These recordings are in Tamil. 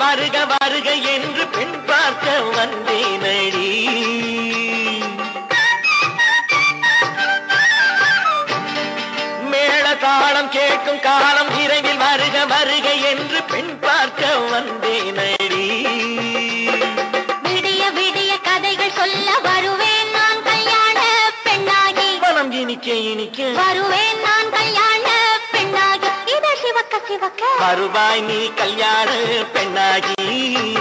வருக வருக என்று பெண் பார்க்க வந்தேனடி. மேள தாளம் கேட்கும் காலம் விரைவில் வருக வருக என்று பெண் பார்க்க வந்தேனடி. விடிய விடிய கதைகள் சொல்ல வருவேன் நான் கல்யாண பெண்ணாகி. மனம் இனிக்க இனிக்க வருவேன் நான் கல்யாண கசிவக்க. வருவாய் நீ கல்யாண பெண்ணாகி.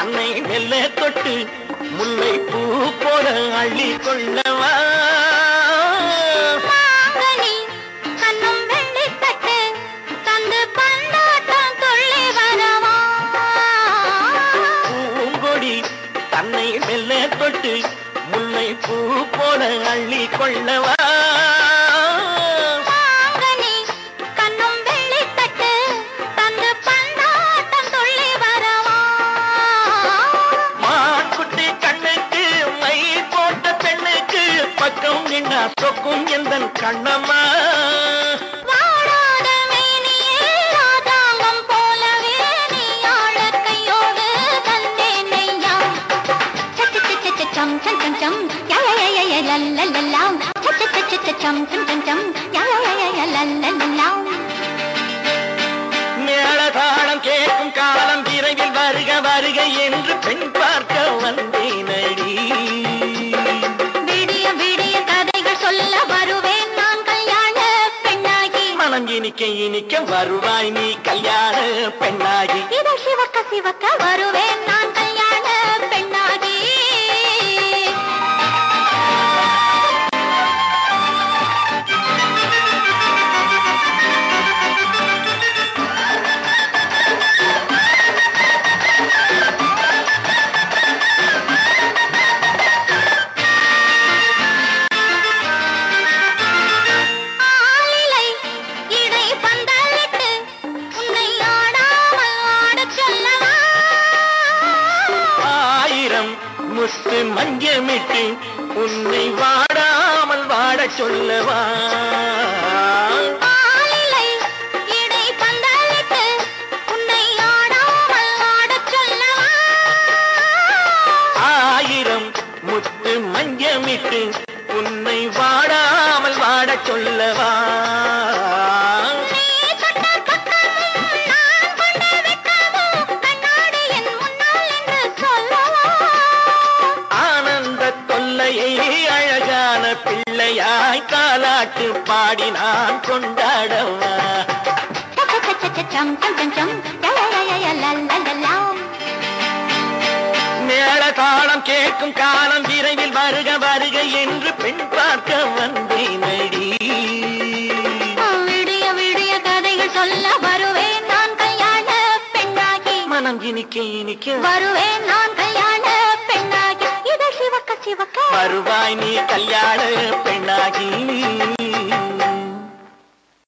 தன்னை மெல்ல தொட்டு முல்லை பூ போல அள்ளி கொள்ளவா? தன்னை மெல்ல தொட்டு முல்லை பூ போல அள்ளி கொள்ளவா? சொக்கும் எந்த கண்ணம்மா. மேளதாளம் கேட்கும் காலம் விரைவில் வருக வருக என்று பெண் பார்க்க வந்தேனடி மனம் இனிக்க இனிக்க வருவாய் நீ கல்யாண பெண்ணாகி. இதை சிவக்க சிவக்க வருவேன் நான் கல்யாண பெண்ணாகி. முத்து மஞ்சமிட்டு உன்னை வாடாமல் வாடச் சொல்லவா? முத்து மஞ்சமிட்டு உன்னை வாடாமல் வாடச் சொல்லவா? தாலாட்டு பாடி நான் கொண்டாடவா. மேள தாளம் கேட்கும் காலம் விரைவில் வருக வருக என்று பெண் பார்க்க வந்தேனடி. விடிய விடிய கதைகள் சொல்ல வருவேன் நான் கல்யாண பெண்ணாகி. மனம் இனிக்க இனிக்க. வருவேன் நான் கல்யாண பெண்ணாகி. இதை சிவக்க சிவக்க. வருவாய் நீ கல்யாண